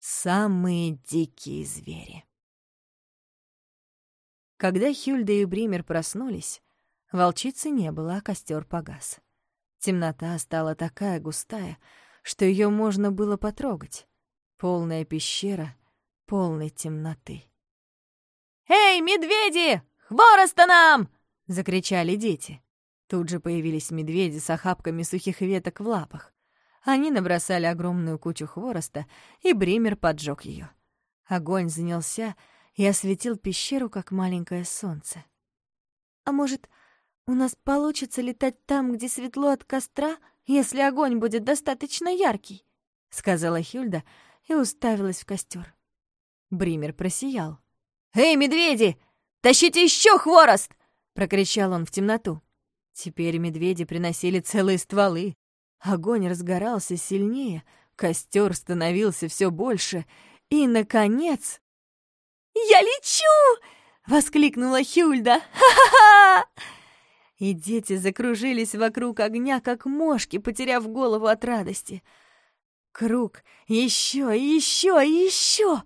Самые дикие звери. Когда Хюльда и Бример проснулись, волчицы не было, а костер погас. Темнота стала такая густая, что ее можно было потрогать. Полная пещера полной темноты. «Эй, медведи! Хвороста нам!» — закричали дети. Тут же появились медведи с охапками сухих веток в лапах. Они набросали огромную кучу хвороста, и Бример поджег ее. Огонь занялся и осветил пещеру, как маленькое солнце. «А может, у нас получится летать там, где светло от костра, если огонь будет достаточно яркий?» — сказала Хюльда и уставилась в костер. Бример просиял. «Эй, медведи! Тащите еще хворост!» — прокричал он в темноту. Теперь медведи приносили целые стволы. Огонь разгорался сильнее, костер становился все больше, и, наконец... «Я лечу!» — воскликнула Хюльда. «Ха-ха-ха!» И дети закружились вокруг огня, как мошки, потеряв голову от радости. Круг, еще, еще, еще!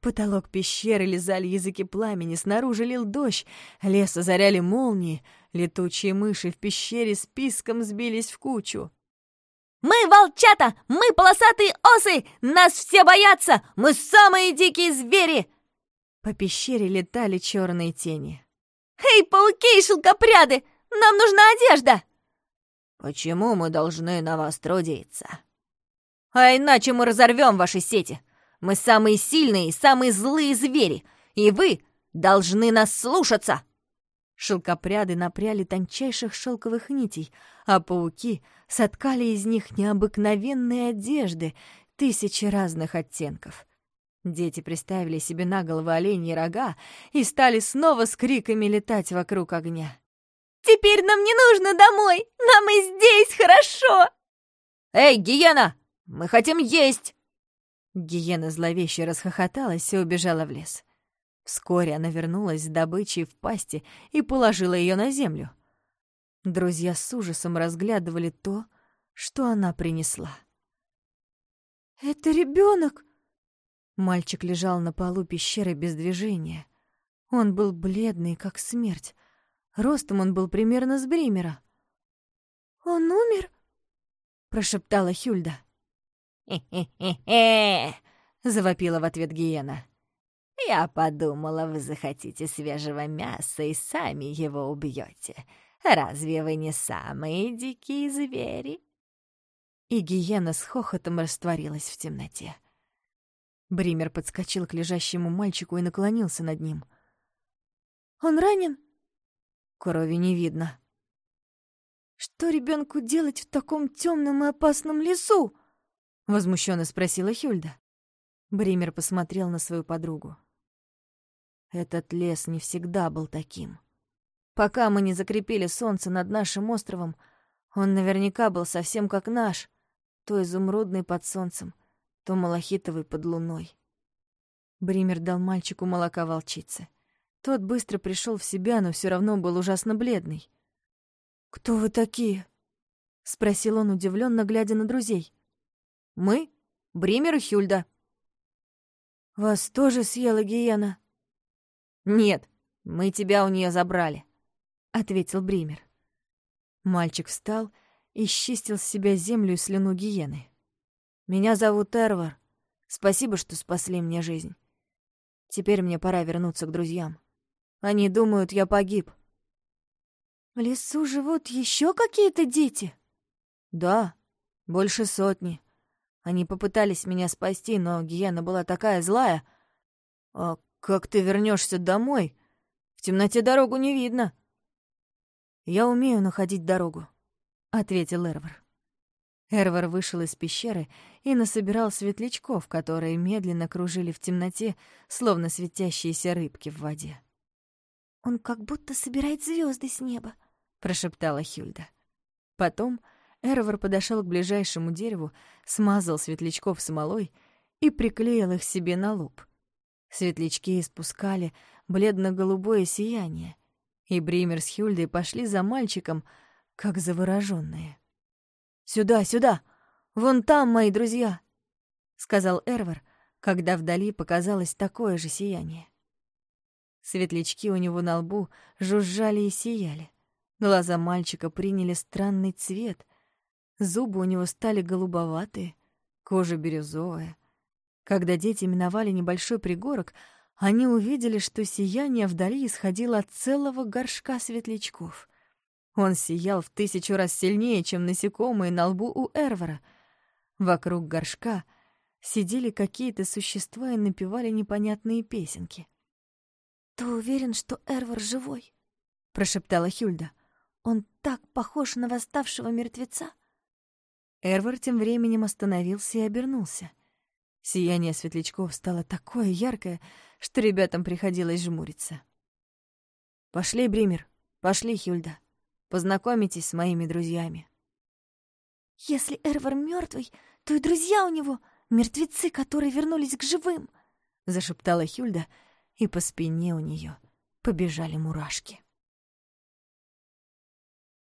Потолок пещеры лизали языки пламени, снаружи лил дождь, лес озаряли молнии, летучие мыши в пещере списком сбились в кучу. «Мы волчата! Мы полосатые осы! Нас все боятся! Мы самые дикие звери!» По пещере летали черные тени. «Эй, пауки и шелкопряды! Нам нужна одежда!» «Почему мы должны на вас трудиться?» «А иначе мы разорвем ваши сети! Мы самые сильные и самые злые звери, и вы должны нас слушаться!» Шелкопряды напряли тончайших шелковых нитей, а пауки соткали из них необыкновенные одежды, тысячи разных оттенков. Дети приставили себе на головы оленьи рога и стали снова с криками летать вокруг огня. «Теперь нам не нужно домой! Нам и здесь хорошо!» «Эй, гиена! Мы хотим есть!» Гиена зловеще расхохоталась и убежала в лес. Вскоре она вернулась с добычей в пасти и положила ее на землю. Друзья с ужасом разглядывали то, что она принесла. «Это ребенок! Мальчик лежал на полу пещеры без движения. Он был бледный, как смерть. Ростом он был примерно с Бримера. «Он умер?» — прошептала Хюльда. «Хе-хе-хе-хе!» — завопила в ответ Гиена. «Я подумала, вы захотите свежего мяса и сами его убьете. Разве вы не самые дикие звери?» И Гиена с хохотом растворилась в темноте. Бример подскочил к лежащему мальчику и наклонился над ним. «Он ранен?» Крови не видно. «Что ребенку делать в таком темном и опасном лесу?» Возмущенно спросила Хюльда. Бример посмотрел на свою подругу. Этот лес не всегда был таким. Пока мы не закрепили солнце над нашим островом, он наверняка был совсем как наш, то изумрудный под солнцем, то малахитовый под луной. Бример дал мальчику молока волчицы. Тот быстро пришел в себя, но все равно был ужасно бледный. «Кто вы такие?» — спросил он, удивленно глядя на друзей. Мы — Бример и Хюльда». «Вас тоже съела гиена?» «Нет, мы тебя у нее забрали», — ответил Бример. Мальчик встал и счистил с себя землю и слюну гиены. «Меня зовут Эрвар. Спасибо, что спасли мне жизнь. Теперь мне пора вернуться к друзьям. Они думают, я погиб». «В лесу живут еще какие-то дети?» «Да, больше сотни. Они попытались меня спасти, но Гиена была такая злая. А как ты вернешься домой? В темноте дорогу не видно. Я умею находить дорогу, ответил Эрвар. Эрвар вышел из пещеры и насобирал светлячков, которые медленно кружили в темноте, словно светящиеся рыбки в воде. «Он как будто собирает звезды с неба», — прошептала Хюльда. Потом Эрвар подошел к ближайшему дереву, смазал светлячков смолой и приклеил их себе на лоб. Светлячки испускали бледно-голубое сияние, и Бример с Хюльдой пошли за мальчиком, как заворожённые. «Сюда, сюда! Вон там мои друзья!» — сказал Эрвар, когда вдали показалось такое же сияние. Светлячки у него на лбу жужжали и сияли. Глаза мальчика приняли странный цвет. Зубы у него стали голубоватые, кожа бирюзовая. Когда дети миновали небольшой пригорок, они увидели, что сияние вдали исходило от целого горшка светлячков. Он сиял в тысячу раз сильнее, чем насекомые на лбу у Эрвара. Вокруг горшка сидели какие-то существа и напевали непонятные песенки. «Ты уверен, что Эрвар живой?» — прошептала Хюльда. «Он так похож на восставшего мертвеца!» Эрвар тем временем остановился и обернулся. Сияние светлячков стало такое яркое, что ребятам приходилось жмуриться. «Пошли, Бример, пошли, Хюльда. Познакомитесь с моими друзьями». «Если Эрвар мертвый, то и друзья у него — мертвецы, которые вернулись к живым», — зашептала Хюльда, и по спине у нее побежали мурашки.